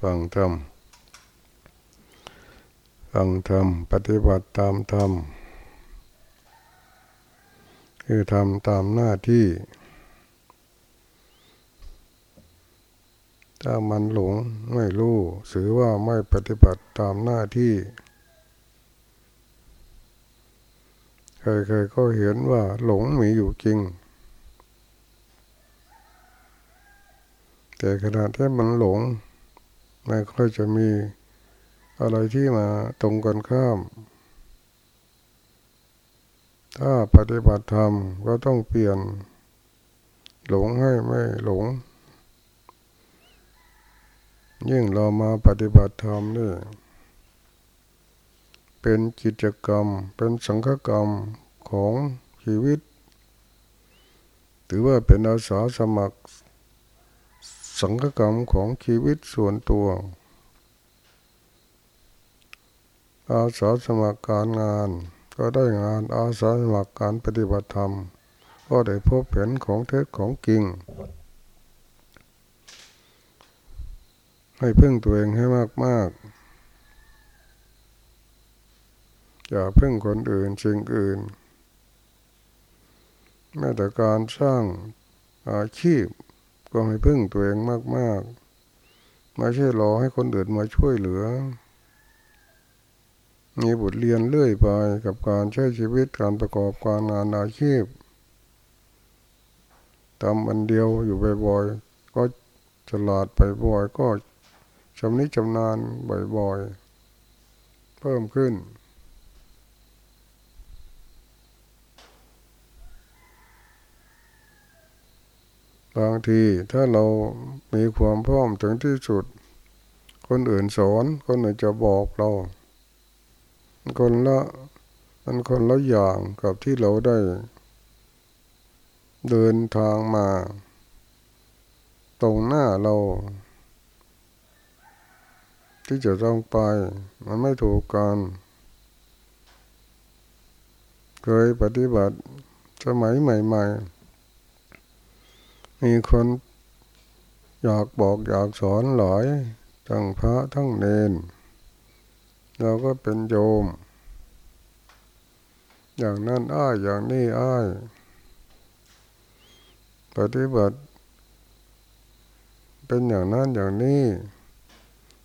ฟังธรรมฟังธรรมปฏิบัติตามธรรมคือทำตามหน้าที่ ถ้ามันหลงไม่รู้สือว่าไม่ปฏิบัติตามหน้าที่ใครๆก็เห็นว่าหลงมีอยู่จริง แต่ขณะที่มันหลง ไม่ค่อยจะมีอะไรที่มาตรงกันข้าม ถ้าปฏิบัติธรรมก็ต้องเปลี่ยน หลงให้ไม่หลง ยิ่งเรามาปฏิบัติธรรมนี่ เป็นกิจกรรม เป็นสังฆกรรมของชีวิต ถือว่าเป็นอาสาสมัคร สังฆกรรมของชีวิตส่วนตัว อาสาสมัครการงาน ก็ได้งานอาสาสมัครการปฏิบัติธรรม ก็ได้พบเห็นของเท็จของจริง ให้พึ่งตัวเองให้มากๆ อย่าพึ่งคนอื่นสิ่งอื่น แม้แต่การสร้างอาชีพ ก็ให้พึ่งตัวเองมากๆไม่ใช่รอให้คนอื่นมาช่วยเหลือ มีบทเรียนเรื่อยไปกับการใช้ชีวิตการประกอบการงานอาชีพทำอันเดียวอยู่บ่อยๆก็ฉลาดไปบ่อยก็ชำนิชำนาญบ่อยๆ เพิ่มขึ้น บางทีถ้าเรามีความพร้อมถึงที่สุด คนอื่นสอนคนอื่นจะบอกเรา คนละมันคนละอย่างกับที่เราได้ เดินทางมา ตรงหน้าเรา ที่จะต้องไป มันไม่ถูกกัน เคยปฏิบัติสมัยใหม่ ๆ มีคนอยากบอกอยากสอนหลายทั้งพระทั้งเนน เราก็เป็นโยม อย่างนั้นอ้ายอย่างนี้อ้ายปฏิบัติ เป็นอย่างนั้นอย่างนี้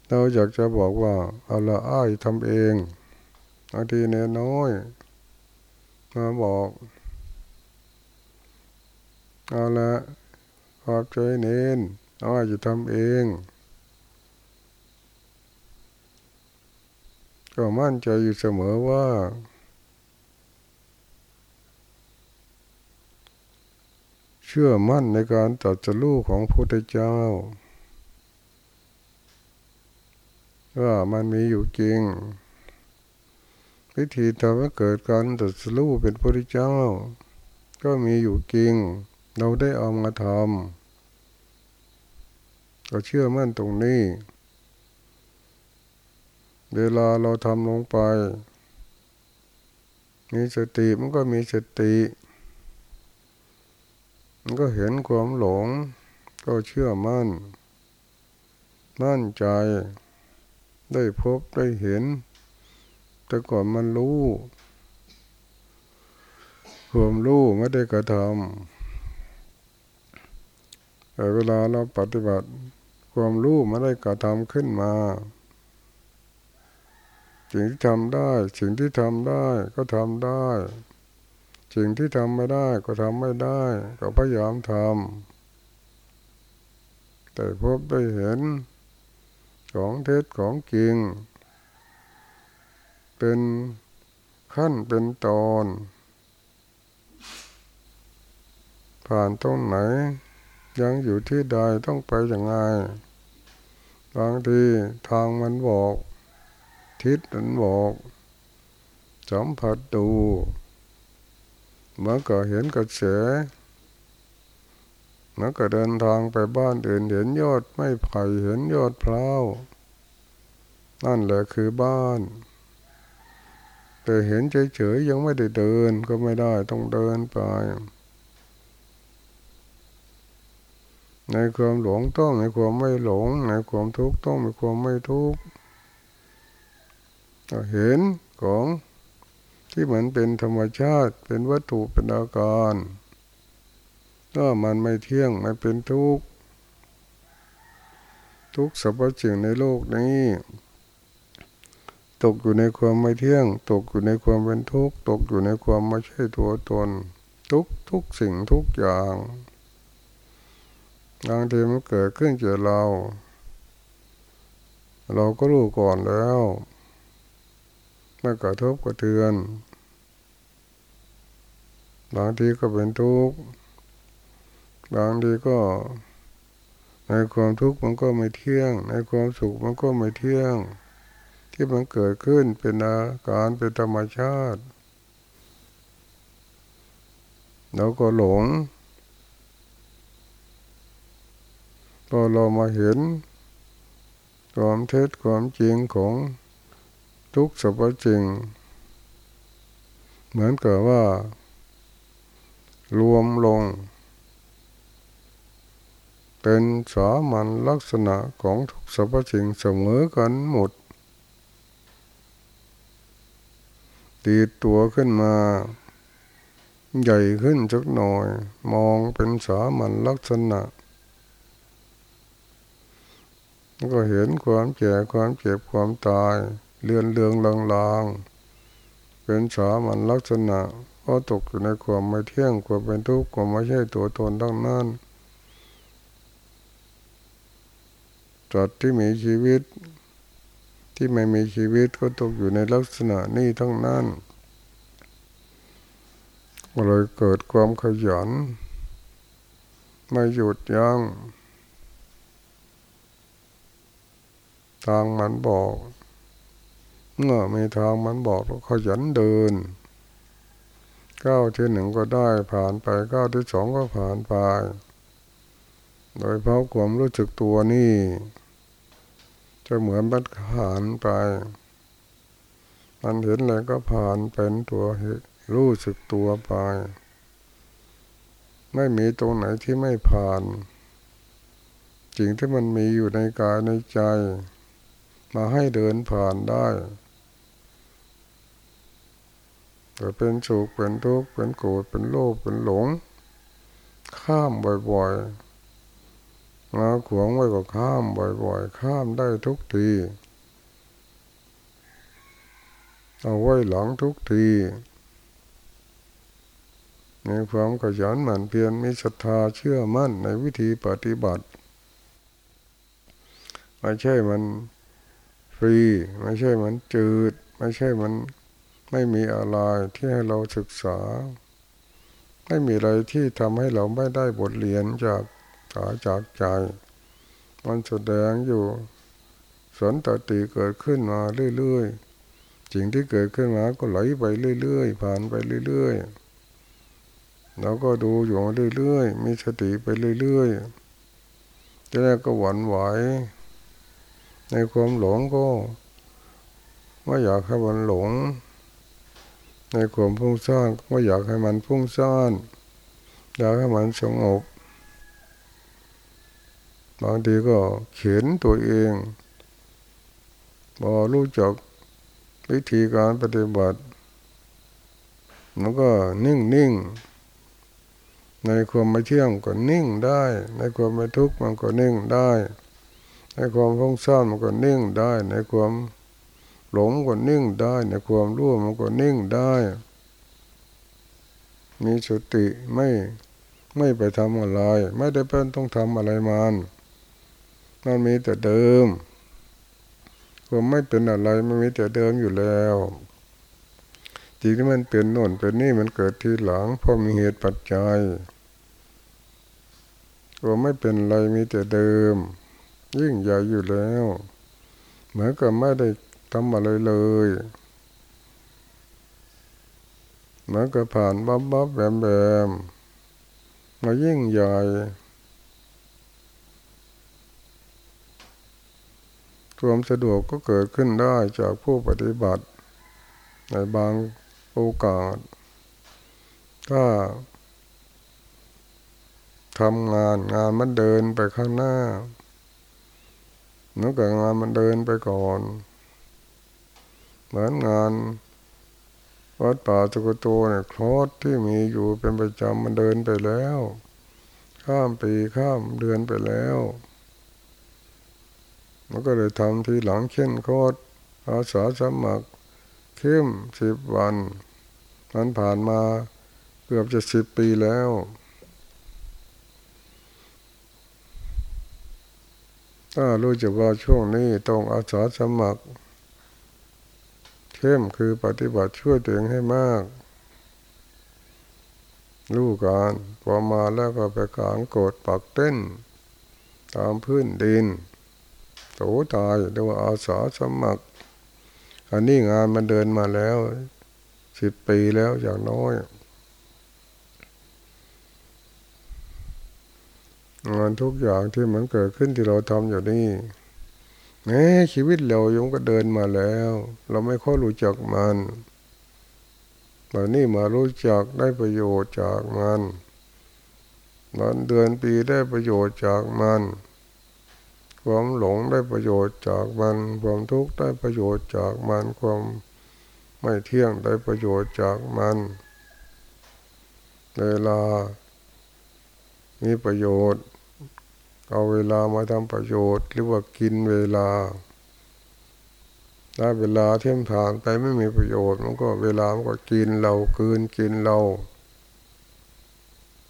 เราอยากจะบอกว่าเอาละอ้ายทำเองบางทีเนน้อยมาบอกเอาละ ขอบใจเน้นอ้อยจะทำเอง ก็มั่นใจอยู่เสมอว่า เชื่อมั่นในการตัดสู้ของพระพุทธเจ้าว่ามันมีอยู่จริงวิธีทำให้เกิดการตัดสู้เป็นพระพุทธเจ้า ก็มีอยู่จริง เราได้เอามาทำเราเชื่อมั่นตรงนี้ เวลาเราทำลงไป มีสติมันก็มีสติ มันก็เห็นความหลง ก็เชื่อมั่น มั่นใจ ได้พบได้เห็น แต่ก่อนมันรู้ ความรู้ไม่ได้กระทำ แต่เวลาเราปฏิบัติความรู้มาได้กระทำขึ้นมา สิ่งที่ทำได้ สิ่งที่ทำได้ก็ทำได้ สิ่งที่ทำไม่ได้ก็ทำไม่ได้ ก็พยายามทำแต่พบได้เห็นของเท็จของจริง เป็นขั้นเป็นตอน ผ่านตรงไหน ยังอยู่ที่ใดต้องไปอย่างไงบางทีทางมันบอก ทิศมันบอกสัมผัสดูเมื่อก็เห็นกระแสเมื่อก็เดินทางไปบ้านอื่นเห็นยอดไม่ไผ่เห็นยอดพร้าวนั่นแหละคือบ้าน แต่เห็นเฉยๆยังไม่ได้เดินก็ไม่ได้ต้องเดินไป ในความหลงต้องในความไม่หลง ในความทุกข์ต้องในความไม่ทุกข์เห็นของที่เหมือนเป็นธรรมชาติ เป็นวัตถุเป็นอาการก็มันไม่เที่ยงไม่เป็นทุกข์ทุกสรรพสิ่งในโลกนี้ ตกอยู่ในความไม่เที่ยง ตกอยู่ในความเป็นทุกข์ตกอยู่ในความไม่ใช่ตัวตน ทุกทุกสิ่งทุกอย่าง บางทีมันเกิดขึ้นเจอเรา เราก็รู้ก่อนแล้วไม่กระทบกระเทือน บางทีก็เป็นทุกข์บางทีก็ ในความทุกข์มันก็ไม่เที่ยง ในความสุขมันก็ไม่เที่ยง ที่มันเกิดขึ้นเป็นอาการเป็นธรรมชาติเราก็หลง พอเรามาเห็นความเท็จความจริงของทุกสรรพจริง เหมือนกับว่า รวมลง เป็นสามัญลักษณะของทุกสรรพสิ่งเสมอกันหมด ตีตัวขึ้นมาใหญ่ขึ้นสักหน่อย มองเป็นสามัญลักษณะ ก็เห็นความแก่ความเจ็บความตาย เลือนเลืองลางลางเป็นสามัญลักษณะก็ตกอยู่ในความไม่เที่ยงความเป็นทุกข์ความไม่ใช่ตัวตนทั้งนั้นจัดที่มีชีวิต ที่ไม่มีชีวิตก็ตกอยู่ในลักษณะนี้ทั้งนั้นเลยเกิดความขยัน ไม่หยุดยัง้ง ทางมันบอกเมื่อมีทางมันบอกก็ขยันเดินก้าวที่หนึ่งก็ได้ผ่านไปก้าวที่สองก็ผ่านไป โดยเพราะความรู้สึกตัวนี่ จะเหมือนบัดผ่านไป มันเห็นอะไรก็ผ่านเป็นตัวรู้สึกตัวไป ไม่มีตรงไหนที่ไม่ผ่านสิ่งที่มันมีอยู่ในกายในใจ มาให้เดินผ่านได้แต่เป็นสุขเป็นทุกข์เป็นโกรธเป็นโลภเป็นหลง ข้ามบ่อยๆมาขวงไว้ก็ข้ามบ่อยๆ ข้ามได้ทุกทีเอาไว้หลังทุกทีมีความขยันหมั่นเพียรมีศรัทธาเชื่อมั่นในวิธีปฏิบัติไม่ใช่มัน ฟรี ไม่ใช่มันจืด ไม่ใช่มันไม่มีอะไรที่ให้เราศึกษา ไม่มีอะไรที่ทำให้เราไม่ได้บทเรียนจากสาจากใจ มันแสดงอยู่ สนตติเกิดขึ้นมาเรื่อยๆสิ่งที่เกิดขึ้นมาก็ไหลไปเรื่อยๆ ผ่านไปเรื่อยๆเราก็ดูอยู่เรื่อยๆ มีสติไปเรื่อยๆจะได้ก็หวั่นไหว ในความหลงก็ไม่อยากให้มันหลง ในความพุ่งสร้างก็ไม่อยากให้มันพุ่งสร้างอยากให้มันสงบบางทีก็เขียนตัวเองพอรู้จักวิธีการปฏิบัติมันก็นิ่งนิ่งในความไม่เที่ยงก็นิ่งได้ ในความไม่ทุกข์มันก็นิ่งได้ ในความฟุ้งซ่านมันก็นิ่งได้ ในความหลงก็นิ่งได้ ในความรู้มันก็นิ่งได้ มีสติไม่ไม่ไปทำอะไร ไม่ได้เป็นต้องทำอะไรมันมันมีแต่เดิมความไม่เป็นอะไรมันมีแต่เดิมอยู่แล้วจริงที่มันเป็นโน่นเป็นนี่มันเกิดทีหลังเพราะมีเหตุปัจจัยความไม่เป็นอะไรมีแต่เดิม ยิ่งใหญ่อยู่แล้ว เหมือนกับไม่ได้ทำอะไรเลยเหมือนกับผ่านบ๊อบบ๊อบแบมแบมมายิ่งใหญ่ความสะดวกก็เกิดขึ้นได้จากผู้ปฏิบัติ ในบางโอกาส ถ้าทำงานงานมันเดินไปข้างหน้า เมื่อกับงานมันเดินไปก่อน เหมือนงานวัดป่าสุกโตเนี่ยคลอดที่มีอยู่เป็นประจำมันเดินไปแล้ว ข้ามปีข้ามเดือนไปแล้วมันก็เลยทำทีหลังเช่นโคตรอาสาสมัครเข้มสิบวันมันผ่านมาเกือบจะสิบปีแล้ว ถ้ารู้จักว่าช่วงนี้ต้องอาสาสมัคร เข้มคือปฏิบัติช่วยตัวเองให้มาก รู้การพอมาแล้วก็ไปกางกดปักเต้น ตามพื้นดินโตตายเรียกว่าอาสาสมัคร อันนี้งานมันเดินมาแล้วสิบปีแล้วอย่างน้อย งานทุกอย่างที่มันเกิดขึ้นที่เราทำอยู่นี่แหมชีวิตเรายงก็เดินมาแล้ว เราไม่ค่อยรู้จักมันตอนนี้มารู้จักได้ประโยชน์จากมันวันเดือนปีได้ประโยชน์จากมัน ความหลงได้ประโยชน์จากมัน ความทุกข์ได้ประโยชน์จากมัน ความไม่เที่ยงได้ประโยชน์จากมัน เวลามีประโยชน์ เอาเวลามาทำประโยชน์ หรือว่ากินเวลาถ้าเวลาเที่ยงผ่านไปไม่มีประโยชน์ มันก็เวลามันก็กินเราคืนกินเรา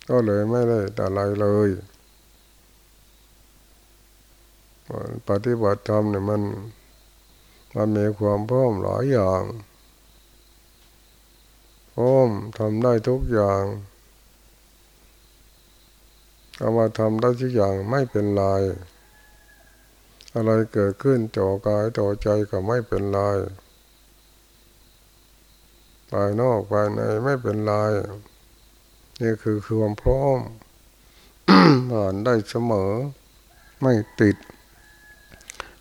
ก็เลยไม่ได้อะไรเลยปฏิบัติธรรมเนี่ยมันมันมีความพร้อมหลายอย่างพร้อมทำได้ทุกอย่าง เอามาทำได้ทุกอย่างไม่เป็นไรอะไรเกิดขึ้นต่อกายต่อใจก็ไม่เป็นไรภายนอกภายในไม่เป็นไรนี่คือความพร้อมผ่านได้เสมอ ไม่ติด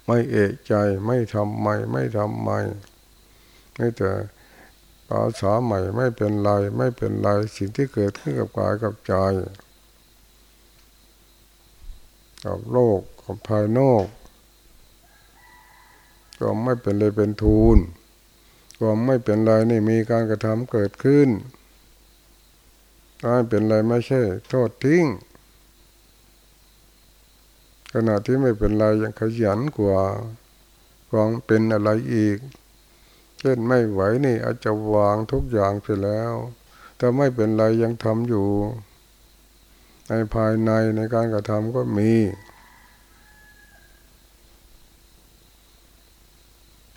ไม่เอะใจไม่ทำใหม่ไม่ทำใหม่ไม่แต่ภาษาใหม่ไม่เป็นไร ไม่เป็นไรสิ่งที่เกิดขึ้นกับกายกับใจ กับโลกกับภายนอก ก็ไม่เป็นเลยเป็นทูลก็ไม่เป็นไรนี่มีการกระทำเกิดขึ้นไม่เป็นไรไม่ใช่ โทษทิ้ง ขณะที่ไม่เป็นไรยังขยันกว่าความเป็นอะไรอีก เช่นไม่ไหวนี่อาจจะวางทุกอย่างไปแล้ว แต่ไม่เป็นไรยังทำอยู่ ในภายในในการกระทำก็มี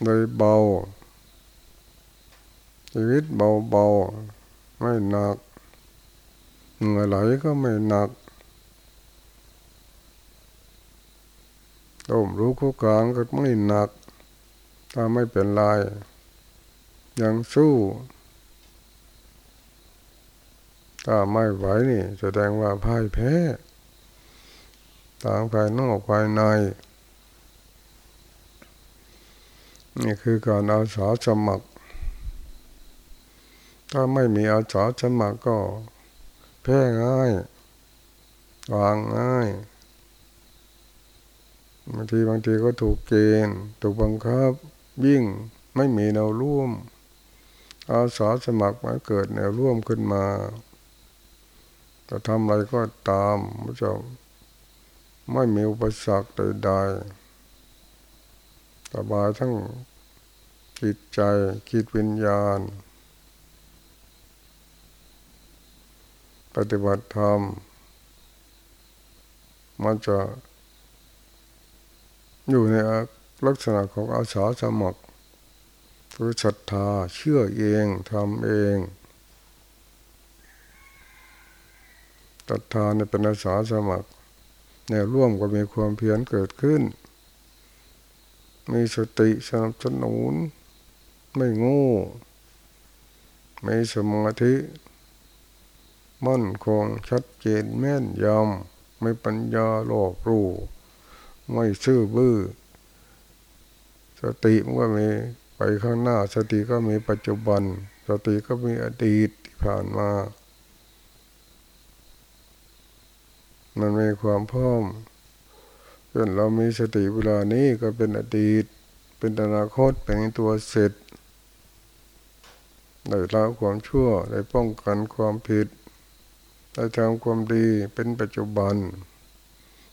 โดยเบา ชีวิตเบาเบาไม่หนักเหงื่อไหลก็ไม่หนักต้มรู้คู่กลางก็ไม่หนัก ถ้าไม่เป็นไร ยังสู้ ถ้าไม่ไหวนี่ แสดงว่าพ่ายแพ้ทางภายนอกภายใน นี่คือการอาสาสมัคร ถ้าไม่มีอาสาสมัครก็ แพ้ง่ายวางง่ายบางทีบางทีก็ถูกเกณฑ์ถูกบังคับ ยิ่งไม่มีแนวร่วม อาสาสมัครมาเกิดแนวร่วมขึ้นมา จะทำอะไรก็ตามพระเจ้าไม่มีอุปสรรคใดๆสบายทั้งจิตใจคิดวิญญาณ ปฏิบัติธรรม มันจะอยู่ในลักษณะของอาสาสมัครคือศรัทธาเชื่อเองทำเอง ตัทานเป็นอาสาสมัครแนวร่วมก็มีความเพียรเกิดขึ้น มีสติสนับสนุน ไม่ง่มีสมาธิมั่นคงชัดเจนแม่นยำไม่ปัญญาหลอกรู้ไม่ซื่อบื้อ สติมันก็มีไปข้างหน้า สติก็มีปัจจุบัน สติก็มีอดีตที่ผ่านมา มันมีความพร้อมเช่นเรามีสติเวลานี้ก็เป็นอดีต เป็นอนาคตเป็นตัวเสร็จได้ละความชั่วได้ป้องกันความผิดได้ทำความดีเป็นปัจจุบัน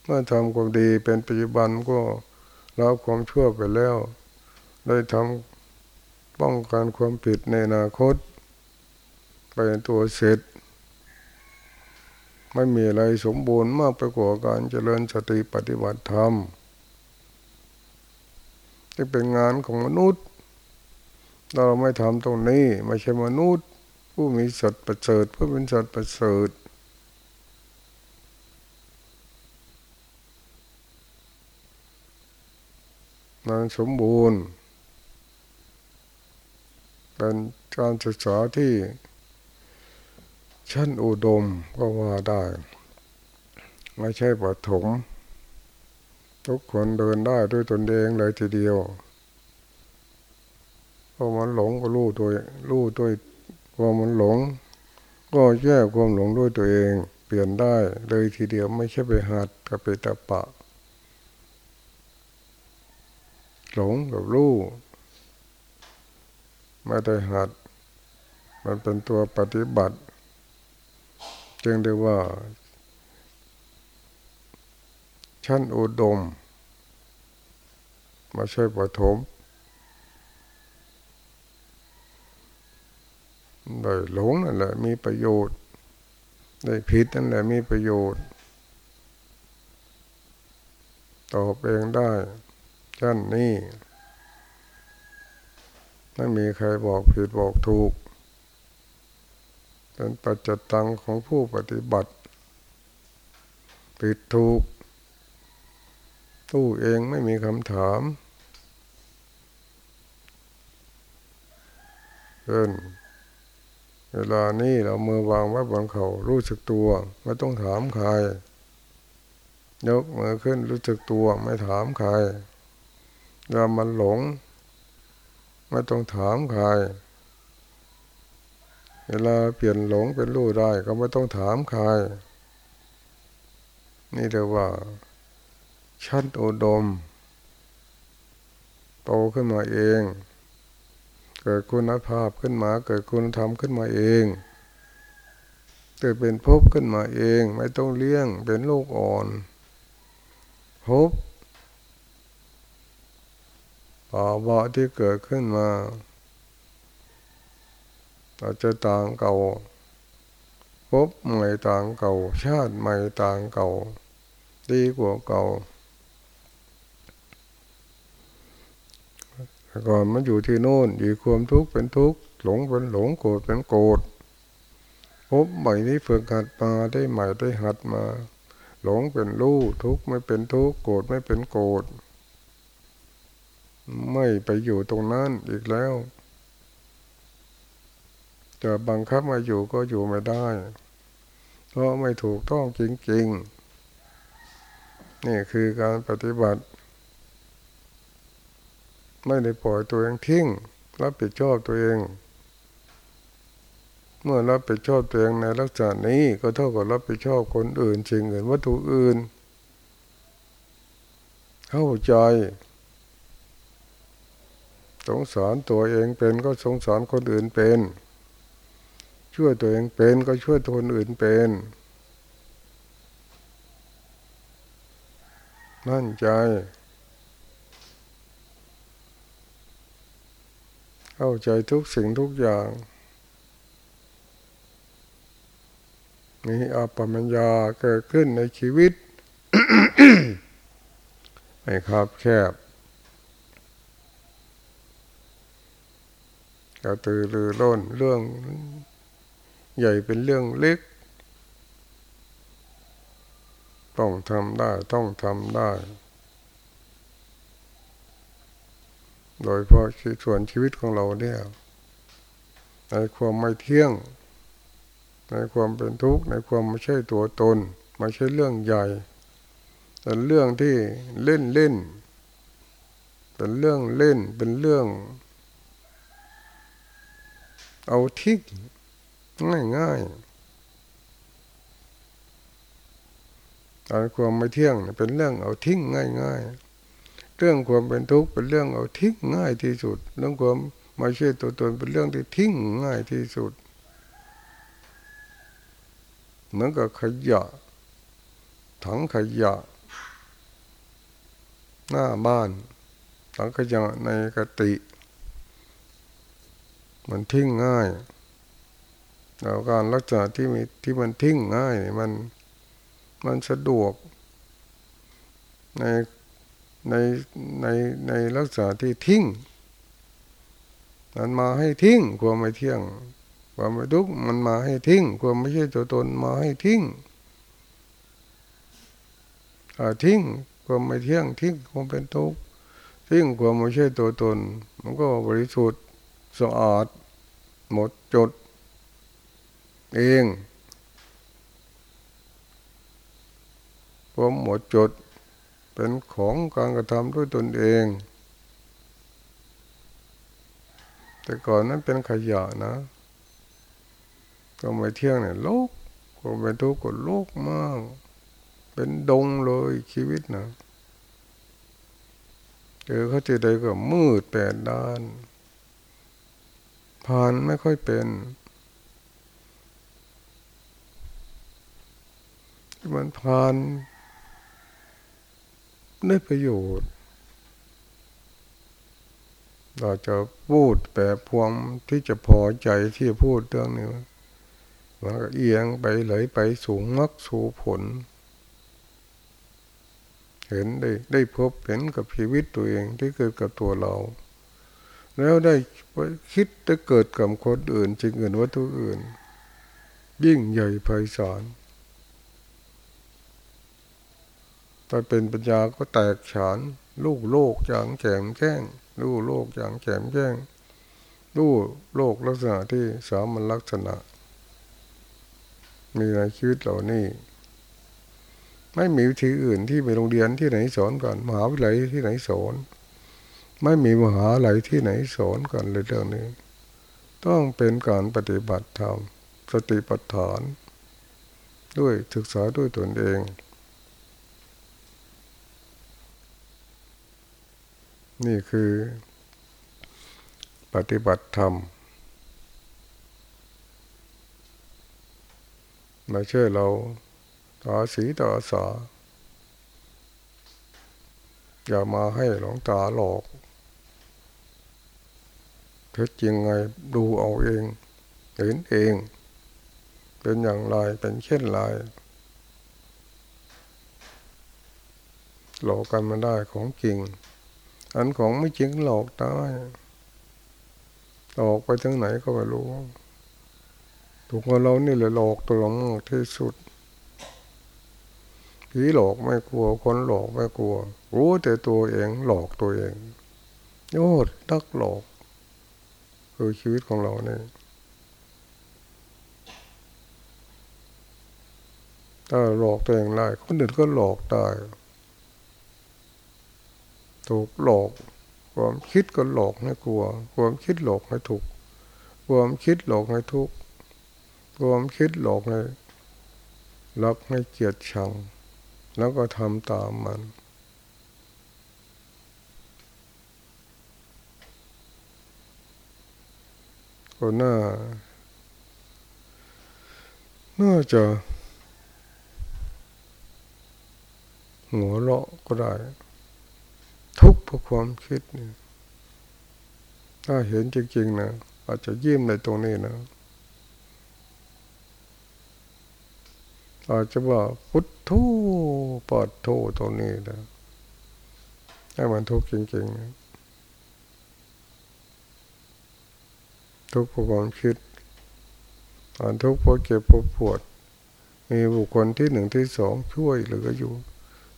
เมื่อทำความดีเป็นปัจจุบันก็ละความชั่วไปแล้วได้ทำป้องกันความผิดในอนาคต เป็นตัวเสร็จ ไม่มีอะไรสมบูรณ์มากไปกว่าการเจริญสติปฏิบัติธรรมที่เป็นงานของมนุษย์ เราไม่ทำตรงนี้ไม่ใช่มนุษย์ ผู้มีสัตว์ประเสริฐผู้เป็นสัตว์ประเสริฐมันสมบูรณ์ เป็นการศึกษาที่ ชั้นอุดมก็ว่าได้ ไม่ใช่ปฐมทุกคนเดินได้ด้วยตนเองเลยทีเดียวพอมันหลงก็รู้ตัวรู้ตัวพอมันหลง ก็แยกความหลงด้วยตัวเอง เปลี่ยนได้เลยทีเดียวไม่ใช่ไปหัดกับไปตะปะ หลงกับรู้ไม่ได้หัด มันเป็นตัวปฏิบัติ จึงเรียกว่า ชั้นอุดม มาใช่ปฐมได้หลงนั่นแหละมีประโยชน์ ได้ผิดนั่นแหละมีประโยชน์ ตอบเองได้ชั้นนี้ไม่มีใครบอกผิดบอกถูก เป็นปัจจตังของผู้ปฏิบัติผิดถูก ตู้เองไม่มีคำถามเช่นเวลานี้เรามือวางไว้บนเขารู้สึกตัวไม่ต้องถามใคร ยกมือขึ้นรู้สึกตัวไม่ถามใครเวลามันหลง ไม่ต้องถามใคร เวลาเปลี่ยนหลงเป็นรู้ได้ ก็ไม่ต้องถามใคร นี่เรียกว่า ชั้นอุดม โตขึ้นมาเอง เกิดคุณภาพขึ้นมา เกิดคุณธรรมขึ้นมาเองเกิดเป็นภพขึ้นมาเอง ไม่ต้องเลี้ยงเป็นลูกอ่อนภพภาวะที่เกิดขึ้นมา อาจจะต่างเก่าภพใหม่ต่างเก่า ชาติใหม่ต่างเก่า ดีกว่าเก่าแต่ก่อนมันอยู่ที่โน่นอยู่ความทุกข์เป็นทุกข์หลงเป็นหลงโกรธเป็นโกรธพบใหม่นี้ฝึกหัดมาได้ใหม่ได้หัดมา หลงเป็นรู้ทุกข์ไม่เป็นทุกข์โกรธไม่เป็นโกรธไม่ไปอยู่ตรงนั้นอีกแล้ว จะบังคับมาอยู่ก็อยู่ไม่ได้ เพราะไม่ถูกต้องจริงๆ นี่คือการปฏิบัติ ไม่ได้ปล่อยตัวเองทิ้ง รับผิดชอบตัวเอง เมื่อรับผิดชอบตัวเองในลักษณะนี้ก็เท่ากับรับผิดชอบคนอื่นสิ่งอื่นวัตถุอื่น เข้าใจสงสารตัวเองเป็นก็สงสารคนอื่นเป็น ช่วยตัวเองเป็นก็ช่วยคนอื่นเป็นมั่นใจเข้าใจทุกสิ่งทุกอย่างมีอปมัญญาเกิดขึ้นในชีวิตไม่ครับแคบกระตือรือร้นเรื่อง ใหญ่เป็นเรื่องเล็ก ต้องทำได้ต้องทำได้ โดยเพราะส่วนชีวิตของเราเนี่ยในความไม่เที่ยง ในความเป็นทุกข์ในความไม่ใช่ตัวตนไม่ใช่เรื่องใหญ่แต่เรื่องที่เล่นเล่นเป็นเรื่องเล่นเป็นเรื่อง เอาทิ้ง ง่ายง่ายการความไม่เที่ยงเป็นเรื่องเอาทิ้งง่ายๆเรื่องความเป็นทุกข์เป็นเรื่องเอาทิ้งง่ายที่สุด เรื่องความไม่ใช่ตัวตนเป็นเรื่องที่ทิ้งง่ายที่สุด เหมือนกับขยะ ถังขยะ หน้าบ้านถังขยะในกติ มันทิ้งง่าย แล้วการรักษาที่มีที่มันทิ้งง่ายมันมันสะดวก ในในในในลักษณะที่ทิ้งมันมาให้ทิ้งความไม่เที่ยง ความไม่ทุกข์มันมาให้ทิ้ง ความไม่ใช่ตัวตนมาให้ทิ้งทิ้งความไม่เที่ยงทิ้งความเป็นทุกข์ทิ้งความไม่ใช่ตัวตน มันก็บริสุทธิ์สะอาด หมดจด เองความหมดจดเป็นของการกระทำด้วยตนเอง แต่ก่อนนั้นเป็นขยะนะ ก็ไม่เที่ยงเนี่ยโลกก็เป็นทุกข์ก็โลกมาก เป็นดงเลยชีวิตนะเจอเขาจะใดก็มืดแปดด้าน ผ่านไม่ค่อยเป็น มันผ่านได้ประโยชน์ เราจะพูดแต่พวงที่จะพอใจที่พูดเรื่องนี้มันก็เอียงไปไหลไปสูงมักสูผล เห็นได้ได้พบเห็นกับชีวิตตัวเองที่เกิดกับตัวเรา แล้วได้คิดจะเกิดกับคนอื่นจริงอื่นวัตถุอื่น ยิ่งใหญ่ไพศาล ถ้าเป็นปัญญาก็แตกฉานลูกโลกอย่างแจ่มแจ้งลูกโลกอย่างแจ่มแจ้งลูกโลกลักษณะที่สามัญลักษณะ มีในชีวิตเหล่านี้ ไม่มีวิธีอื่นที่ไปโรงเรียนที่ไหนสอนก่อนมหาวิทยาลัยที่ไหนสอนไม่มีมหาลัยที่ไหนสอนก่อนเลยเรื่องนี้ ต้องเป็นการปฏิบัติธรรมสติปัฏฐาน ด้วยศึกษาด้วยตนเอง นี่คือปฏิบัติธรรมม่ใช่เราต่อสีต่อสาอย่ามาให้หลงตาหลอกเท็จจริงไงดูเอาเองเห็นเอง เป็นอย่างไรเป็นเช่นไรหลอกกันมาได้ของจริง อันของไม่จริงหลอกได้หลอกไปทั้งไหนก็ไม่รู้ถูกเรานี่เลยหลอกตัวเราที่สุดผีหลอกไม่กลัว คนหลอกไม่กลัวรู้แต่ตัวเองหลอกตัวเองโยดตักหลอก คือชีวิตของเราเนี่ยถ้าหลอกตัวเองได้คนอื่นก็หลอกได้ ถูกหลอกความคิดก็หลอกให้กลัว ความคิดหลอกให้ถูกความคิดหลอกให้ทุกข์ความคิดหลอกให้รักให้เกลียดชัง แล้วก็ทำตามมันก็น่า น่าจะหัวเราะก็ได้ เพราะความคิดนี่ถ้าเห็นจริงๆนะอาจจะยิ้มในตรงนี้นะอาจจะว่าพุทโธปอดโธตรงนี้นะให้มันทุกข์จริงๆนะทุกข์เพราะความคิดตอนทุกข์เพราะเจ็บเพราะปวด มีบุคคลที่หนึ่งที่สองช่วยเหลืออยู่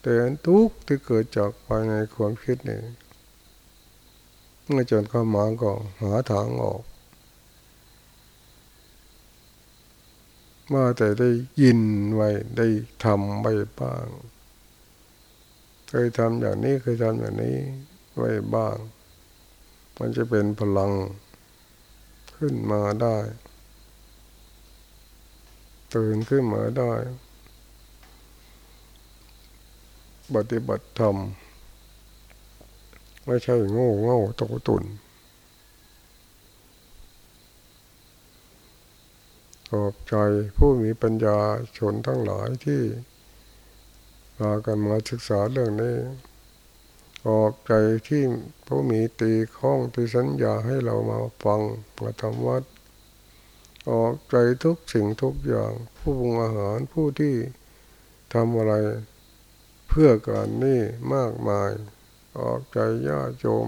แต่ทุกที่เกิดจากภายในความคิดนี่เมื่อจนเข้ามาก็หาทางออกมาแต่ได้ยินไว้ได้ทำไว้บ้าง เคยทำอย่างนี้เคยทำอย่างนี้ไว้บ้าง มันจะเป็นพลังขึ้นมาได้ ตื่นขึ้นมาได้ ปฏิบัติธรรม ไม่ใช่โง่โง่ตกตุนขอบใจผู้มีปัญญาชนทั้งหลายที่มากันมาศึกษาเรื่องนี้ขอบใจที่ผู้มีตีข้องตีสัญญาให้เรามาฟังมาทำวัดขอบใจทุกสิ่งทุกอย่าง ผู้ปรุงอาหารผู้ที่ทำอะไร เพื่อการนี้มากมายขอบใจญาโจม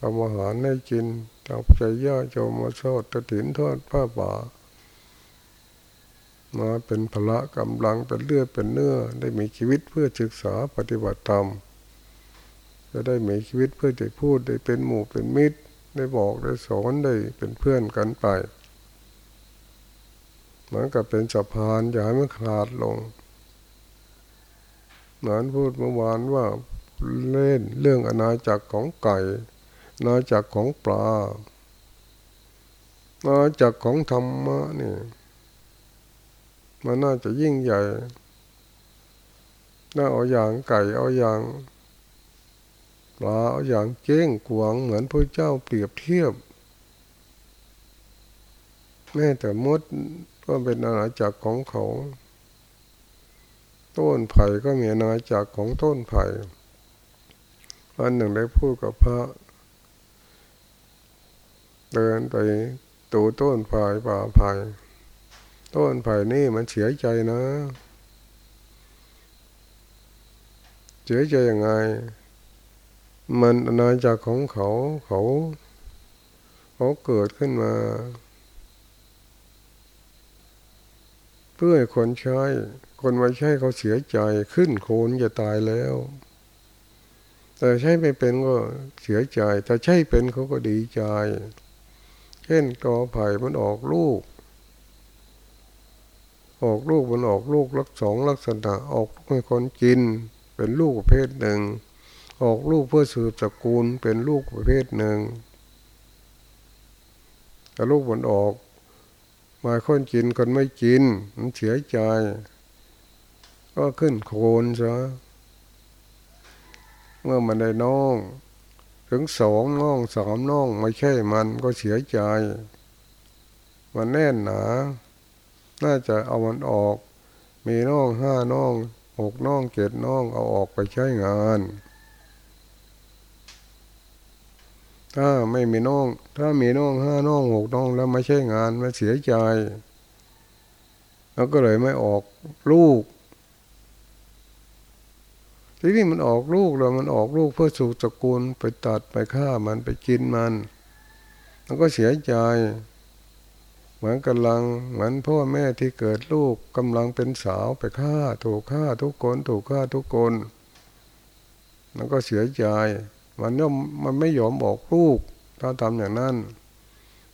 ทำอาหารให้กินขอบใจญาโจมมาทอดตะถินทอดผ้าป่ามาเป็นพละกำลังเป็นเลือดเป็นเนื้อ ได้มีชีวิตเพื่อศึกษาปฏิบัติธรรมจะได้มีชีวิตเพื่อจะพูดได้เป็นหมู่เป็นมิตร ได้บอกได้สอนได้เป็นเพื่อนกันไปเหมือนกับเป็นสะพานอย่าให้มันขาดลง หมือนพูดเมื่อวานว่าเล่นเรื่องอนาจักรของไก่อาณาจักรของปลาอาณาจักรของธรรมะนี่มันน่าจะยิ่งใหญ่น่าเอาอย่างไก่เอาอย่างปลาเอาอย่างเก้งกวางเหมือนพระเจ้าเปรียบเทียบแม้แต่มดก็เป็นอาณาจักรของเขา ต้นไผ่ก็มีอาณาจักรของต้นไผ่อันหนึ่งได้พูดกับพระ เดินไปตูต้นไผ่ป่าไผ่ต้นไผ่นี่มันเสียใจนะ เสียใจยังไง มันนาจากของเขาเขาเขาเกิดขึ้นมา เพื่อคนใช้ คนมาใช้เขาเสียใจขึ้นโคนจะตายแล้ว แต่ใช้ไม่เป็นก็เสียใจ แต่ใช้เป็นเขาก็ดีใจ เช่นกอไผ่มันออกลูก ออกลูกมันออกลูกลักสองลักษณะออกให้คนกิน เป็นลูกประเภทหนึ่ง ออกลูกเพื่อสืบสกุลเป็นลูกประเภทหนึ่งแต่ลูกมันออกมาคนกินคนไม่กิน มันเสียใจ ก็ขึ้นโคนซะเมื่อมันได้น้อง ถึงสองน้องสามน้องไม่ใช่มันก็เสียใจ มันแน่นหนา น่าจะเอามันออก มีน้องห้าน้องหกน้องเจ็ดน้องเอาออกไปใช้งาน ถ้าไม่มีน้อง ถ้ามีน้องห้าน้องหกน้องแล้วไม่ใช่งานมันเสียใจ แล้วก็เลยไม่ออกลูก ทีนี้มันออกลูกแล้วมันออกลูกเพื่อสู่ตระกูลไปตัดไปฆ่ามันไปกินมัน มันก็เสียใจ เหมือนกำลังเหมือนพ่อแม่ที่เกิดลูกกำลังเป็นสาวไปฆ่า ถูกฆ่าทุกคน ถูกฆ่าทุกคน มันก็เสียใจ มันย่อมมันไม่ยอมออกลูก ถ้าทำอย่างนั้น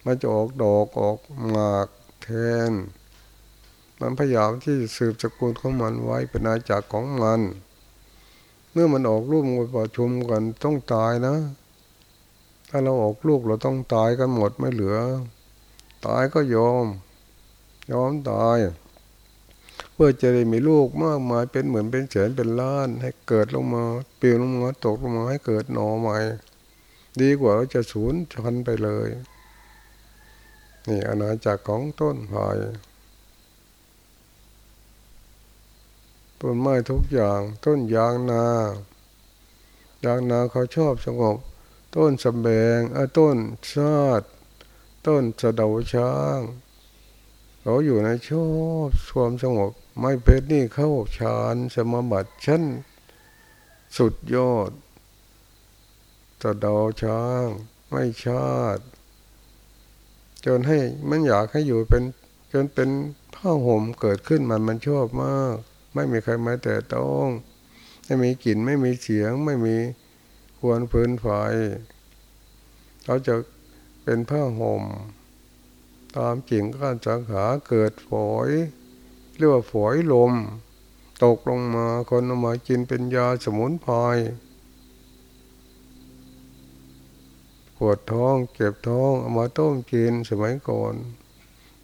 มันจะออกดอกออกหมากแทน มันพยายามที่สืบสกุลของมันไว้เป็นอาจากของมัน มื่อมันออกลูกมาประชุมกันต้องตายนะ ถ้าเราออกลูกเราต้องตายกันหมดไม่เหลือ ตายก็ยอม ยอมตาย เพื่อจะได้มีลูกมากมายเป็นเหมือนเป็นแสนเป็นล้าน ให้เกิดลงมาเปลี่ยนลงมาตกลงมาให้เกิดหนอใหม่ ดีกว่าจะสูญชันไปเลย นี่อาณาจักรของต้นพาย ต้นไม้ทุกอย่าง ต้นยางนายางนาเขาชอบสงบ ต้นสำแบงอต้นชาติต้นสะเดาช้างเขาอยู่ในชอบความสงบ ไม่เพชรนี่เข้าฌานสมบัติชั้นสุดยอดสะเดาช้างไม่ชาติ จนให้มันอยากให้อยู่เป็น จนเป็นผ้าห่มเกิดขึ้นมันมันชอบมาก ไม่มีใครมาแต่ต้องไม่มีกลิ่นไม่มีเสียง ไม่มีควรพื้นไฟเขาจะเป็นผ้าห่ม ตามกิ่งก้านสังขาเกิดฝอยเรียกว่าฝอยลม ตกลงมาคนเอามากินเป็นยาสมุนไพรปวดท้องเก็บท้องเอามาต้มกินสมัยก่อน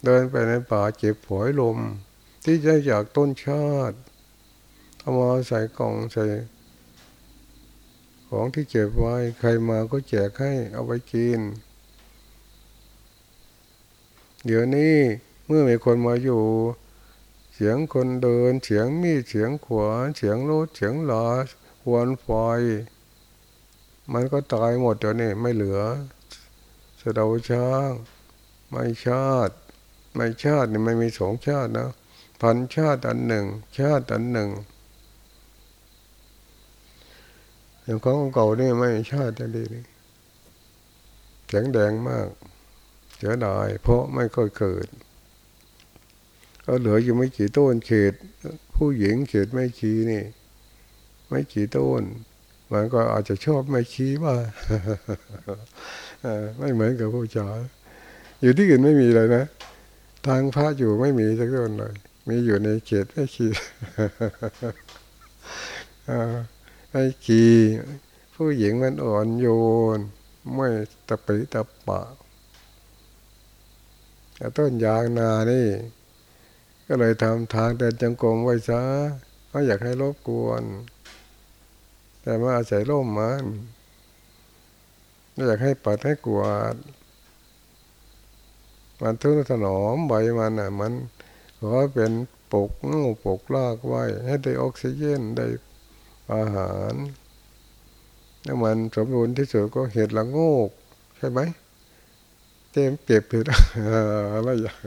เดินไปในป่าเจ็บฝอยลม ที่ได้จากต้นชาติเอามาใส่กล่องใส่ ของที่เก็บไว้ ใครมาก็แจกให้เอาไปกิน เดี๋ยวนี้เมื่อมีคนมาอยู่ เสียงคนเดิน เสียงมีดเสียงขวานเสียงรถเสียงลาวนไฟมันก็ตายหมดเดี๋ยวนี้ไม่เหลือสะเดาช้าง ไม่ชาติ ไม่ชาตินี่ไม่มีสองชาตินะ พันชาติอันหนึ่ง ชาติอันหนึ่งอย่างของเก่านี่ไม่ชาติจะดีนี่แข็งแดงมากเสียดายเพราะไม่ค่อยเกิด ก็เหลืออยู่ไม่กี่ต้นเขต ผู้หญิงเขตไม่ขี้นี่ ไม่กี่ต้นมันก็อาจจะชอบไม่ขี้ว่าไม่เหมือนกับผู้ชายอยู่ที่อื่นไม่มีเลยนะ ทางพระอยู่ไม่มีสักต้นเลย มีอยู่ในเขตไม่ขี้ไม่ขี้ผู้หญิงมันอ่อนโยน ไม่ตะปิตะปะต้นยางนานี่ ก็เลยทำทางเดินจังกรมไว้ซะเขาอยากให้รบกวน แต่มาอาศัยร่มมันไม่อยากให้ปัดให้กวาด มันทุนถนอมใบมันอะ มัน ขอเป็นปกงูปกลากไว้ ให้ได้ออกซิเจนได้อาหารถ้ามันสมบูรณ์ที่สุดก็เห็ดละโงกใช่ไหมเต็มเปรียบผิดไม่อย่าก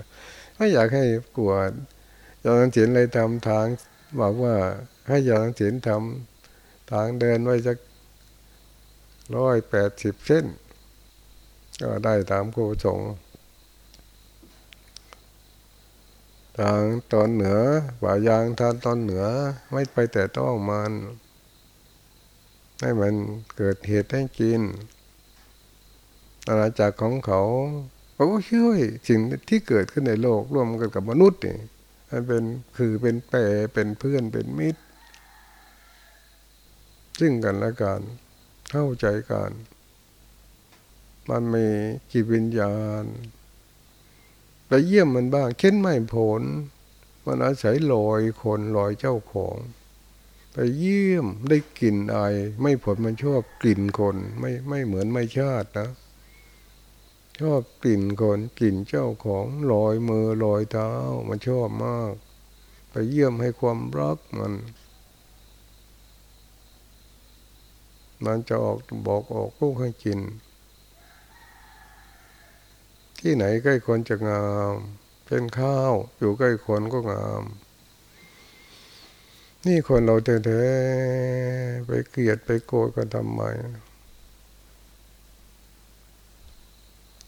ไม่อยากให้กวดยอนศีลเลยทำทางบอกว่าให้ยอนศีลทำทางเดินไว้สักร้อยแปดสิบเส้น ก็ได้ตามครูสง ทางตอนเหนือป่ายางทางตอนเหนือไม่ไปแต่ต้องมันให้มันเกิดเหตุให้กินอาณาจักรของเขาเขาก็ช่วยสิ่งที่เกิดขึ้นในโลกร่วมกันกับมนุษย์นี่มันเป็นคือเป็นแปรเป็นเพื่อนเป็นมิตร ซึ่งกันและกันเข้าใจกัน มันมีจิตวิญญาณ ไปเยี่ยมมันบ้าง เช่นไม่ผล มันอาศัยลอยคนลอยเจ้าของ ไปเยี่ยมได้กลิ่นไอไม่ผลมันชอบกลิ่นคนไม่ไม่เหมือนไม่ชาตินะชอบกลิ่นคนกลิ่นเจ้าของลอยมือลอยเท้า มันชอบมาก ไปเยี่ยมให้ความรักมัน มันจะออกบอกออกลูกให้กิน ที่ไหนใกล้คนจะงามเป็นข้าวอยู่ใกล้คนก็งาม นี่คนเราแท้ๆไปเกลียดไปโกรธกันทำไม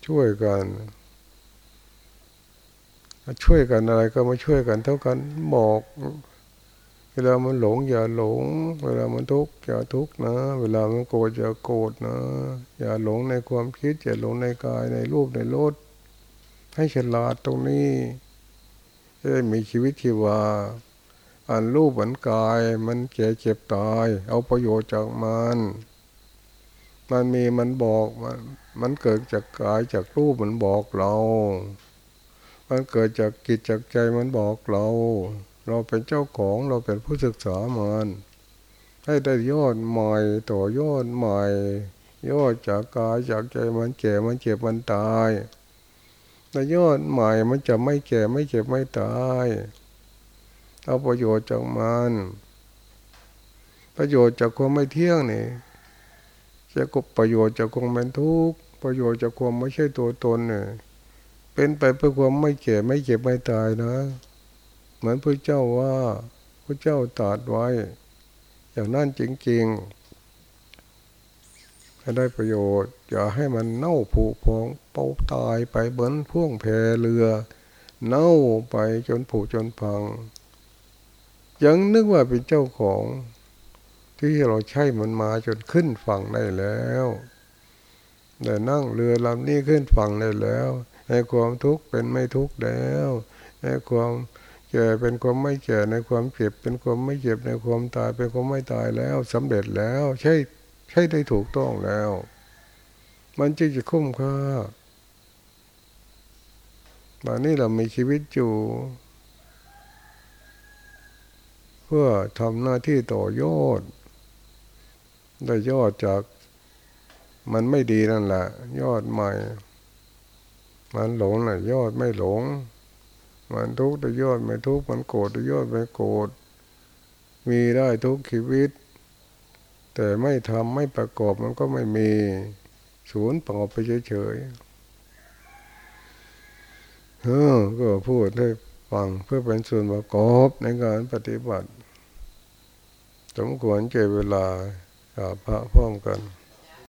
ช่วยกันช่วยกันอะไรก็มาช่วยกันเท่ากันบอก ลามันหลงอย่าหลง เวลามันทุกข์อย่าทุกข์นะ เวลามันโกรธอย่าโกรธนะ อย่าหลงในความคิดอย่าหลงในกายในรูปในรสให้ฉลาดตรงนี้จะได้มีชีวิตที่ว่าอันรูปเหมือนกายมันแก่เจ็บตาย เอาประโยชน์จากมัน มันมีมันบอกมันมันเกิดจากกายจากรูปมันบอกเรา มันเกิดจากกิจจากใจมันบอกเรา เราเป็นเจ้าของเราเป็นผู้ศึกษามันให้ได้ยอดใหม่ต่อยอดใหม่ยอดจากกายจากใจมันแก่มันเจ็บมันตายแต่ยอดใหม่มันจะไม่แก่ไม่เจ็บไม่ตายเอาประโยชน์จากมัน ประโยชน์จากความไม่เที่ยงนี่จะกบประโยชน์จากความเป็นทุกข์ประโยชน์จากความไม่ใช่ตัวตนเนี่ยเป็นไปเพื่อความไม่แก่ไม่เจ็บไม่ตายนะ เหมือนพระเจ้าว่าพระเจ้าตรัสไว้ อย่างนั้นจริงๆให้ได้ประโยชน์ อย่าให้มันเน่าผุพองเป่าตายไปเหมือนพ่วงแพเรือ เน่าไปจนผุจนพัง ยังนึกว่าเป็นเจ้าของที่เราใช้มันมาจนขึ้นฝั่งได้แล้วแต่นั่งเรือลำนี้ขึ้นฝั่งได้แล้ว ในความทุกข์เป็นไม่ทุกข์แล้ว ในความ แก่เป็นความไม่แก่ในความเจ็บ เป็นความไม่เจ็บในความตายเป็นความไม่ตายแล้วสำเร็จแล้ว ใช่ใช่ได้ถูกต้องแล้ว มันจึงจะคุ้มค่าตอนนี้เรามีชีวิตอยู่ เพื่อทำหน้าที่ต่อยอดได้ยอดจากมันไม่ดีนั่นแหละ ยอดใหม่ มันหลงน่ะ ยอดไม่หลง มันทุกข์แต่ยอดไม่ทุกข์มันโกรธแต่ยอดไม่โกรธมีได้ทุกชีวิต แต่ไม่ทำไม่ประกอบมันก็ไม่มีศูนย์ประกอบไปเฉยๆเออก็พูดให้ฟังเพื่อเป็นส่วนประกอบในการปฏิบัติ สมควรเก็บเวลากับพระพร้อมกัน